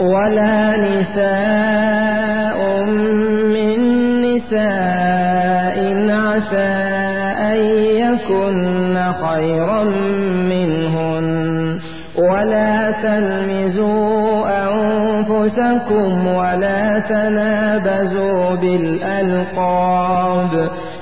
ولا نساء من نساء عسى أن يكن خيرا منهن ولا تلمزوا أنفسكم ولا تنابزوا بالألقاب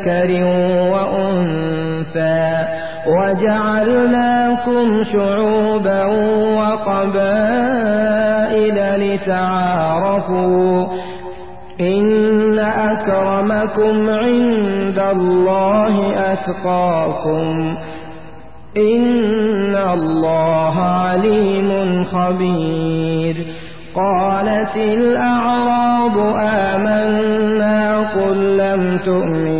ذكر وأنثى وجعلناكم شعوبا وقبائل لتعارفوا إن أكرمكم عند الله أتقاكم إن الله عليم خبير قالت الأعراب آمنا قل لم تؤمنوا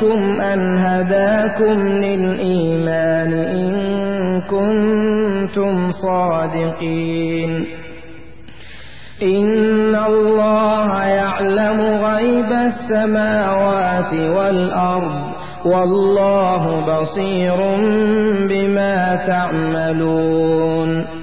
عليكم أن هداكم للإيمان إن كنتم صادقين. إن الله يعلم غيب السماوات والأرض والله بصير بما تعملون.